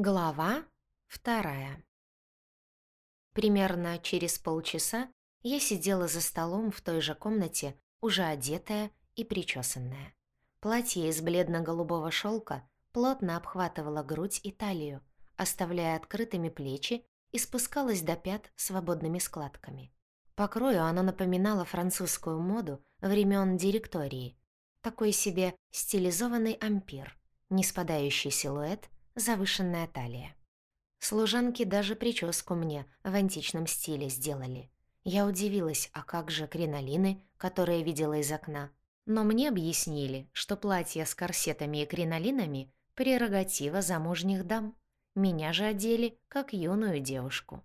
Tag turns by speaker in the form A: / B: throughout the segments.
A: Глава вторая. Примерно через полчаса я сидела за столом в той же комнате, уже одетая и причесанная. Платье из бледно-голубого шелка плотно обхватывало грудь и талию, оставляя открытыми плечи и спускалось до пят свободными складками. По крою оно напоминало французскую моду времен директории, такой себе стилизованный ампир, не спадающий силуэт — завышенная талия. Служанки даже прическу мне в античном стиле сделали. Я удивилась, а как же кринолины, которые видела из окна? Но мне объяснили, что платья с корсетами и кринолинами – прерогатива замужних дам. Меня же одели, как юную девушку.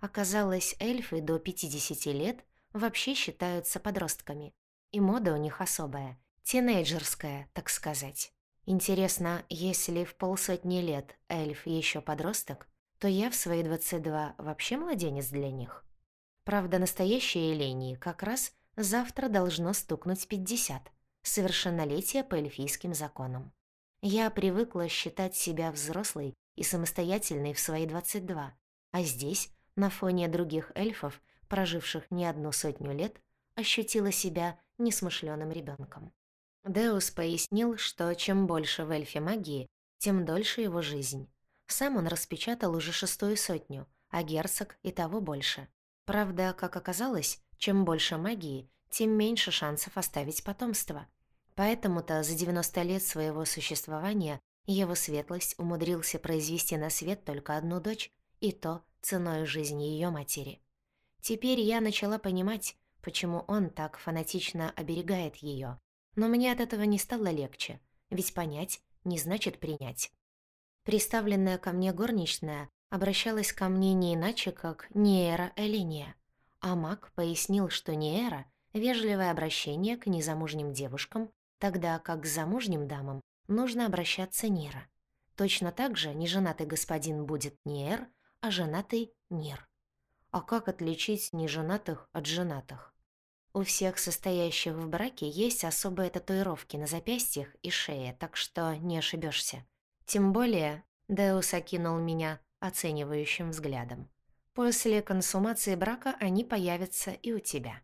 A: Оказалось, эльфы до 50 лет вообще считаются подростками. И мода у них особая, тинейджерская, так сказать. Интересно, если в полсотни лет эльф еще подросток, то я в свои 22 вообще младенец для них. Правда, настоящее Элении как раз завтра должно стукнуть 50, совершеннолетие по эльфийским законам. Я привыкла считать себя взрослой и самостоятельной в свои 22, а здесь, на фоне других эльфов, проживших не одну сотню лет, ощутила себя несмышленым ребенком. Деус пояснил, что чем больше в эльфе магии, тем дольше его жизнь. Сам он распечатал уже шестую сотню, а герцог и того больше. Правда, как оказалось, чем больше магии, тем меньше шансов оставить потомство. Поэтому-то за 90 лет своего существования его светлость умудрился произвести на свет только одну дочь, и то ценой жизни ее матери. Теперь я начала понимать, почему он так фанатично оберегает ее, но мне от этого не стало легче, ведь понять не значит принять. Приставленная ко мне горничная обращалась ко мне не иначе, как Неэра Элиния, а маг пояснил, что Неэра — вежливое обращение к незамужним девушкам, тогда как к замужним дамам нужно обращаться Нера. Точно так же неженатый господин будет Неэр, а женатый — Нер. А как отличить неженатых от женатых? У всех состоящих в браке есть особые татуировки на запястьях и шее, так что не ошибешься. Тем более, Деус окинул меня оценивающим взглядом. После консумации брака они появятся и у тебя.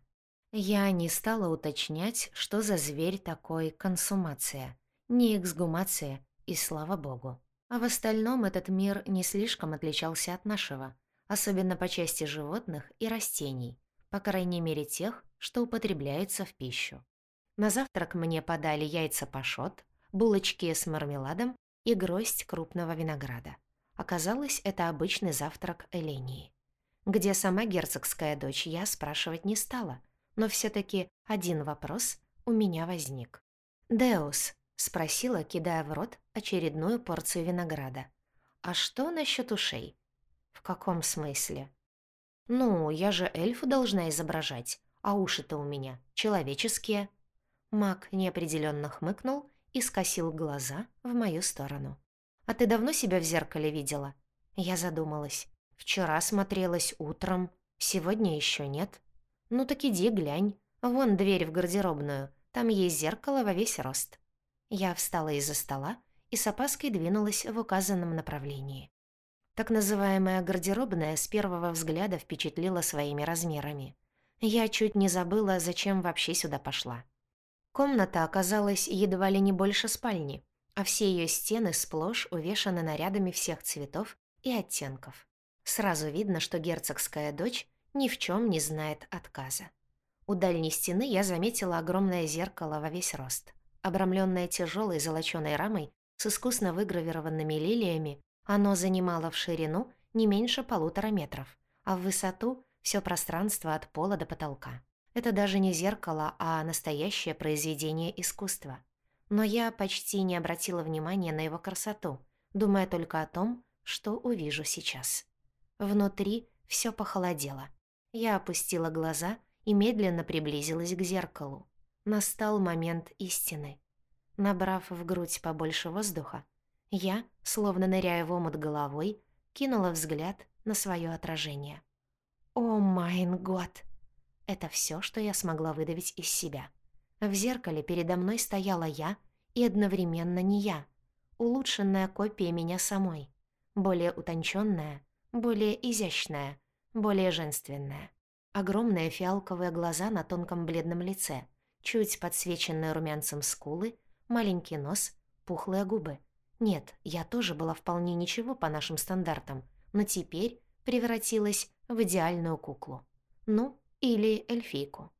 A: Я не стала уточнять, что за зверь такой консумация, не эксгумация, и слава богу. А в остальном этот мир не слишком отличался от нашего, особенно по части животных и растений, по крайней мере тех, что употребляется в пищу. На завтрак мне подали яйца пашот, булочки с мармеладом и гроздь крупного винограда. Оказалось, это обычный завтрак Элении. Где сама герцогская дочь, я спрашивать не стала, но все таки один вопрос у меня возник. «Деус», — спросила, кидая в рот очередную порцию винограда, «а что насчет ушей?» «В каком смысле?» «Ну, я же эльфу должна изображать, а уши-то у меня человеческие». Мак неопределенно хмыкнул и скосил глаза в мою сторону. «А ты давно себя в зеркале видела?» Я задумалась. «Вчера смотрелась утром, сегодня еще нет». «Ну так иди глянь. Вон дверь в гардеробную, там есть зеркало во весь рост». Я встала из-за стола и с опаской двинулась в указанном направлении. Так называемая гардеробная с первого взгляда впечатлила своими размерами. Я чуть не забыла, зачем вообще сюда пошла. Комната оказалась едва ли не больше спальни, а все ее стены сплошь увешаны нарядами всех цветов и оттенков. Сразу видно, что герцогская дочь ни в чем не знает отказа. У дальней стены я заметила огромное зеркало во весь рост. Обрамленное тяжелой золоченой рамой с искусно выгравированными лилиями, оно занимало в ширину не меньше полутора метров, а в высоту все пространство от пола до потолка. Это даже не зеркало, а настоящее произведение искусства. Но я почти не обратила внимания на его красоту, думая только о том, что увижу сейчас. Внутри все похолодело. Я опустила глаза и медленно приблизилась к зеркалу. Настал момент истины. Набрав в грудь побольше воздуха, я, словно ныряя в омут головой, кинула взгляд на свое отражение. «О майн год!» Это все, что я смогла выдавить из себя. В зеркале передо мной стояла я и одновременно не я. Улучшенная копия меня самой. более утонченная, более изящная, более женственная. Огромные фиалковые глаза на тонком бледном лице, чуть подсвеченные румянцем скулы, маленький нос, пухлые губы. Нет, я тоже была вполне ничего по нашим стандартам, но теперь превратилась в идеальную куклу. Ну, или эльфийку.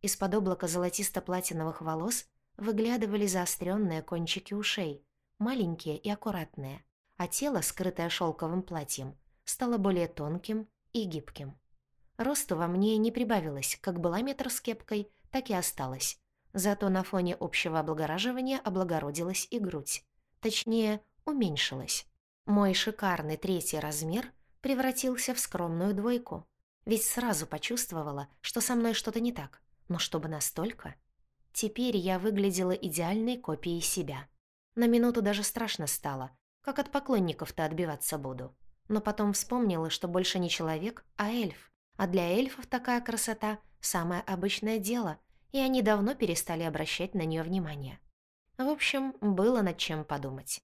A: Из-под облака золотисто-платиновых волос выглядывали заостренные кончики ушей, маленькие и аккуратные, а тело, скрытое шелковым платьем, стало более тонким и гибким. Росту во мне не прибавилось, как была метр с кепкой, так и осталось. Зато на фоне общего облагораживания облагородилась и грудь. Точнее, уменьшилась. Мой шикарный третий размер превратился в скромную двойку. Ведь сразу почувствовала, что со мной что-то не так. Но чтобы настолько... Теперь я выглядела идеальной копией себя. На минуту даже страшно стало, как от поклонников-то отбиваться буду. Но потом вспомнила, что больше не человек, а эльф. А для эльфов такая красота – самое обычное дело, и они давно перестали обращать на нее внимание. В общем, было над чем подумать.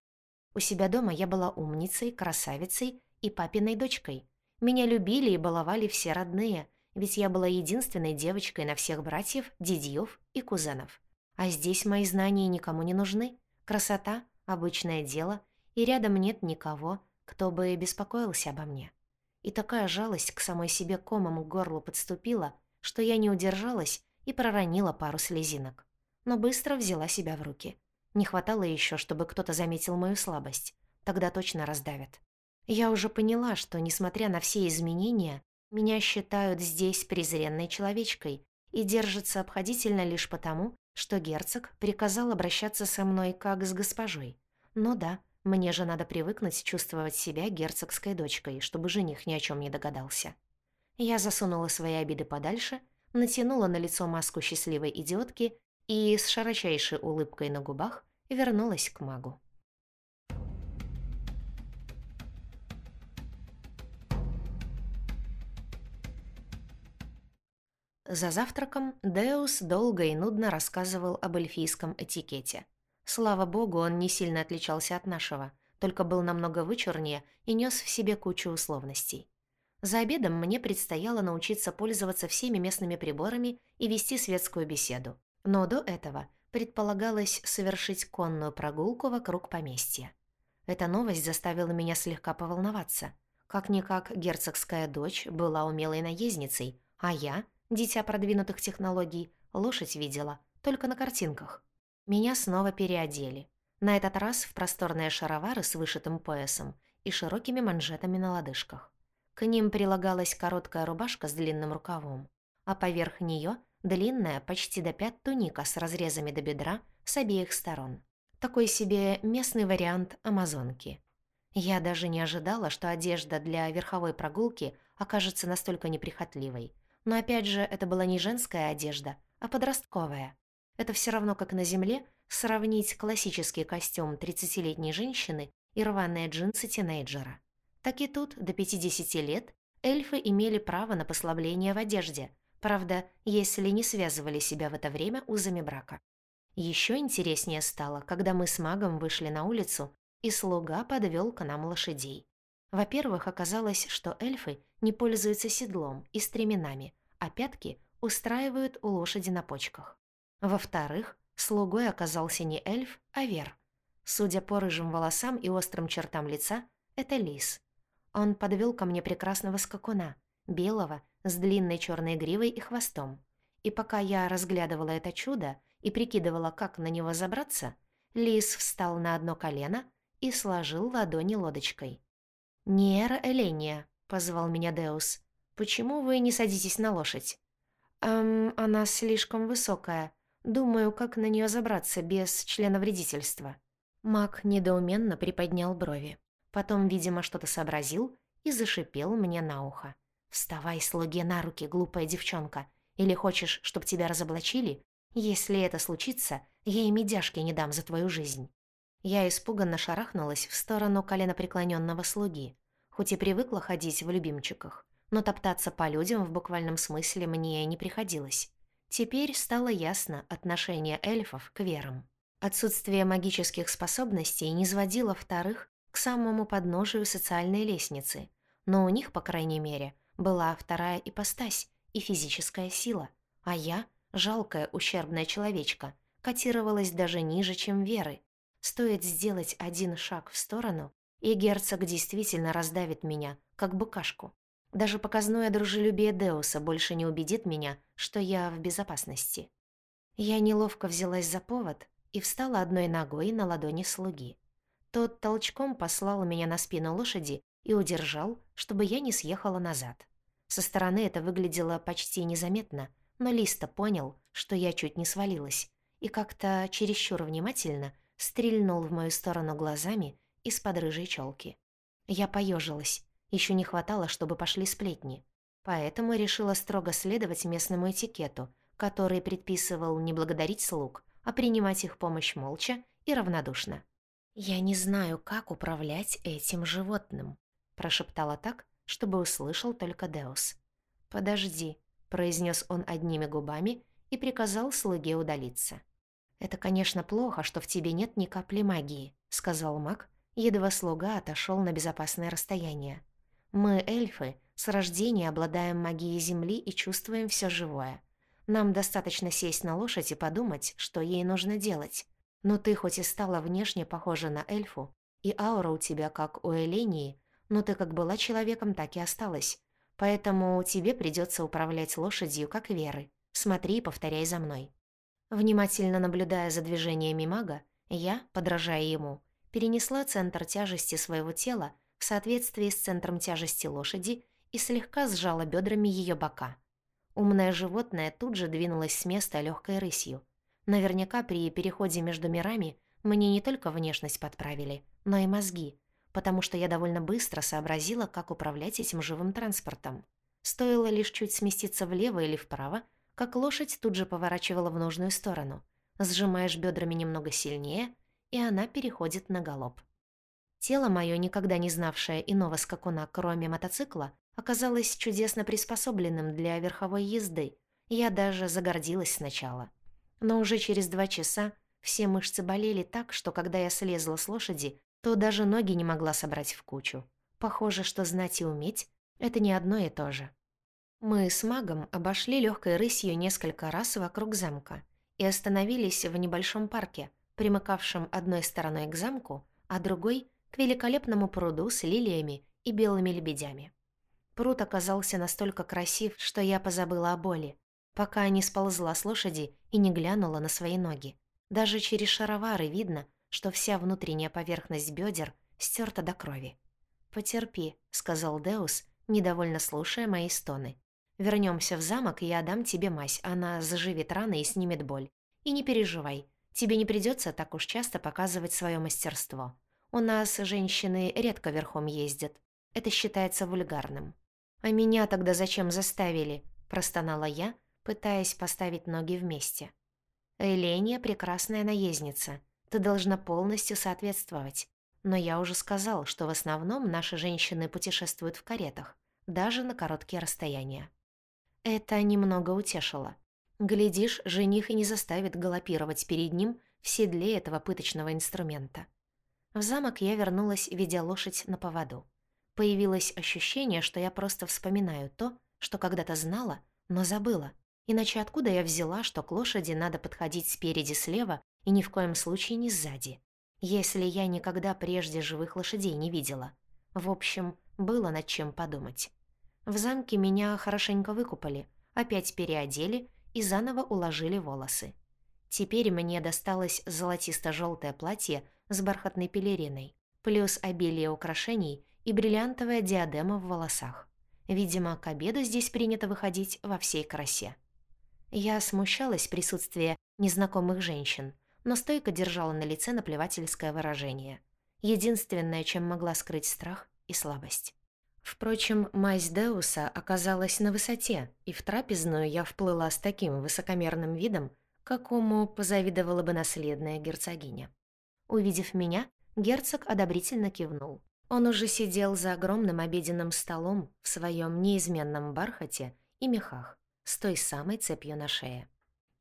A: У себя дома я была умницей, красавицей и папиной дочкой. Меня любили и баловали все родные – ведь я была единственной девочкой на всех братьев, дядьёв и кузенов. А здесь мои знания никому не нужны. Красота — обычное дело, и рядом нет никого, кто бы беспокоился обо мне. И такая жалость к самой себе комом к горлу подступила, что я не удержалась и проронила пару слезинок. Но быстро взяла себя в руки. Не хватало еще, чтобы кто-то заметил мою слабость. Тогда точно раздавят. Я уже поняла, что, несмотря на все изменения, меня считают здесь презренной человечкой и держатся обходительно лишь потому, что герцог приказал обращаться со мной как с госпожой. Ну да, мне же надо привыкнуть чувствовать себя герцогской дочкой, чтобы жених ни о чем не догадался. Я засунула свои обиды подальше, натянула на лицо маску счастливой идиотки и с широчайшей улыбкой на губах вернулась к магу. За завтраком Деус долго и нудно рассказывал об эльфийском этикете. Слава богу, он не сильно отличался от нашего, только был намного вычурнее и нес в себе кучу условностей. За обедом мне предстояло научиться пользоваться всеми местными приборами и вести светскую беседу. Но до этого предполагалось совершить конную прогулку вокруг поместья. Эта новость заставила меня слегка поволноваться. Как-никак герцогская дочь была умелой наездницей, а я — Дитя продвинутых технологий, лошадь видела, только на картинках. Меня снова переодели. На этот раз в просторные шаровары с вышитым поясом и широкими манжетами на лодыжках. К ним прилагалась короткая рубашка с длинным рукавом, а поверх нее длинная, почти до пят туника с разрезами до бедра с обеих сторон. Такой себе местный вариант амазонки. Я даже не ожидала, что одежда для верховой прогулки окажется настолько неприхотливой – но опять же, это была не женская одежда, а подростковая. Это все равно, как на земле, сравнить классический костюм 30-летней женщины и рваные джинсы тинейджера. Так и тут, до 50 лет, эльфы имели право на послабление в одежде, правда, если не связывали себя в это время узами брака. Еще интереснее стало, когда мы с магом вышли на улицу, и слуга подвел к нам лошадей. Во-первых, оказалось, что эльфы не пользуются седлом и стременами, а пятки устраивают у лошади на почках. Во-вторых, слугой оказался не эльф, а вер. Судя по рыжим волосам и острым чертам лица, это лис. Он подвел ко мне прекрасного скакуна, белого, с длинной черной гривой и хвостом. И пока я разглядывала это чудо и прикидывала, как на него забраться, лис встал на одно колено и сложил ладони лодочкой. «Ниэра Эления», — позвал меня Деус. «Почему вы не садитесь на лошадь?» «Эм, она слишком высокая. Думаю, как на нее забраться без члена вредительства». Маг недоуменно приподнял брови. Потом, видимо, что-то сообразил и зашипел мне на ухо. «Вставай, слуге, на руки, глупая девчонка. Или хочешь, чтобы тебя разоблачили? Если это случится, я и медяшки не дам за твою жизнь». Я испуганно шарахнулась в сторону коленопреклоненного слуги, хоть и привыкла ходить в любимчиках но топтаться по людям в буквальном смысле мне не приходилось. Теперь стало ясно отношение эльфов к верам. Отсутствие магических способностей не сводило вторых к самому подножию социальной лестницы, но у них, по крайней мере, была вторая ипостась и физическая сила, а я, жалкая ущербная человечка, котировалась даже ниже, чем Веры. Стоит сделать один шаг в сторону, и герцог действительно раздавит меня, как букашку. Даже показное дружелюбие Деуса больше не убедит меня, что я в безопасности. Я неловко взялась за повод и встала одной ногой на ладони слуги. Тот толчком послал меня на спину лошади и удержал, чтобы я не съехала назад. Со стороны это выглядело почти незаметно, но Листа понял, что я чуть не свалилась, и как-то чересчур внимательно стрельнул в мою сторону глазами из-под рыжей челки. Я поежилась, еще не хватало, чтобы пошли сплетни. Поэтому решила строго следовать местному этикету, который предписывал не благодарить слуг, а принимать их помощь молча и равнодушно. «Я не знаю, как управлять этим животным», прошептала так, чтобы услышал только Деус. «Подожди», — произнес он одними губами и приказал слуге удалиться. «Это, конечно, плохо, что в тебе нет ни капли магии», — сказал маг, едва слуга отошел на безопасное расстояние. Мы, эльфы, с рождения обладаем магией Земли и чувствуем все живое. Нам достаточно сесть на лошадь и подумать, что ей нужно делать. Но ты хоть и стала внешне похожа на эльфу, и аура у тебя как у Элении, но ты как была человеком, так и осталась. Поэтому тебе придется управлять лошадью, как Веры. Смотри и повторяй за мной». Внимательно наблюдая за движениями мага, я, подражая ему, перенесла центр тяжести своего тела в соответствии с центром тяжести лошади и слегка сжала бедрами ее бока. Умное животное тут же двинулось с места легкой рысью. Наверняка при переходе между мирами мне не только внешность подправили, но и мозги, потому что я довольно быстро сообразила, как управлять этим живым транспортом. Стоило лишь чуть сместиться влево или вправо, как лошадь тут же поворачивала в нужную сторону. Сжимаешь бедрами немного сильнее, и она переходит на галоп. Тело мое, никогда не знавшее иного скакуна, кроме мотоцикла, оказалось чудесно приспособленным для верховой езды. Я даже загордилась сначала. Но уже через два часа все мышцы болели так, что когда я слезла с лошади, то даже ноги не могла собрать в кучу. Похоже, что знать и уметь — это не одно и то же. Мы с магом обошли легкой рысью несколько раз вокруг замка и остановились в небольшом парке, примыкавшем одной стороной к замку, а другой к великолепному пруду с лилиями и белыми лебедями. Пруд оказался настолько красив, что я позабыла о боли, пока не сползла с лошади и не глянула на свои ноги. Даже через шаровары видно, что вся внутренняя поверхность бедер стерта до крови. «Потерпи», — сказал Деус, недовольно слушая мои стоны. Вернемся в замок, и я дам тебе мазь, она заживит раны и снимет боль. И не переживай, тебе не придется так уж часто показывать свое мастерство. У нас женщины редко верхом ездят. Это считается вульгарным. А меня тогда зачем заставили? простонала я, пытаясь поставить ноги вместе. Эления прекрасная наездница. Ты должна полностью соответствовать. Но я уже сказал, что в основном наши женщины путешествуют в каретах, даже на короткие расстояния. Это немного утешило. Глядишь, жених и не заставит галопировать перед ним в седле этого пыточного инструмента. В замок я вернулась, ведя лошадь на поводу. Появилось ощущение, что я просто вспоминаю то, что когда-то знала, но забыла. Иначе откуда я взяла, что к лошади надо подходить спереди слева и ни в коем случае не сзади? Если я никогда прежде живых лошадей не видела. В общем, было над чем подумать. В замке меня хорошенько выкупали, опять переодели и заново уложили волосы. Теперь мне досталось золотисто желтое платье с бархатной пелериной, плюс обилие украшений и бриллиантовая диадема в волосах. Видимо, к обеду здесь принято выходить во всей красе. Я смущалась присутствия незнакомых женщин, но стойко держала на лице наплевательское выражение. Единственное, чем могла скрыть страх и слабость. Впрочем, мазь Деуса оказалась на высоте, и в трапезную я вплыла с таким высокомерным видом, какому позавидовала бы наследная герцогиня. Увидев меня, герцог одобрительно кивнул. Он уже сидел за огромным обеденным столом в своем неизменном бархате и мехах, с той самой цепью на шее.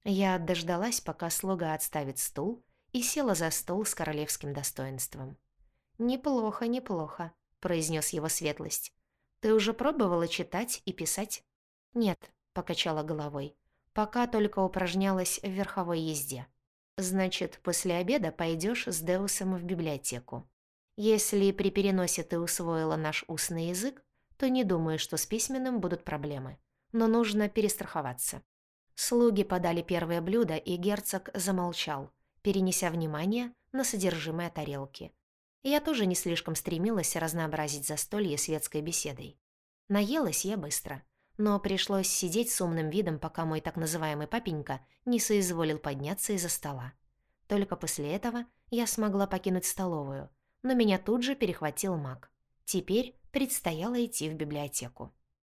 A: Я дождалась, пока слуга отставит стул, и села за стол с королевским достоинством. «Неплохо, неплохо», — произнес его светлость. «Ты уже пробовала читать и писать?» «Нет», — покачала головой. «Пока только упражнялась в верховой езде». «Значит, после обеда пойдешь с Деусом в библиотеку. Если при переносе ты усвоила наш устный язык, то не думаю, что с письменным будут проблемы. Но нужно перестраховаться». Слуги подали первое блюдо, и герцог замолчал, перенеся внимание на содержимое тарелки. Я тоже не слишком стремилась разнообразить застолье светской беседой. Наелась я быстро, но пришлось сидеть с умным видом, пока мой так называемый папенька не соизволил подняться из-за стола. Только после этого я смогла покинуть столовую, но меня тут же перехватил маг. Теперь предстояло идти в библиотеку.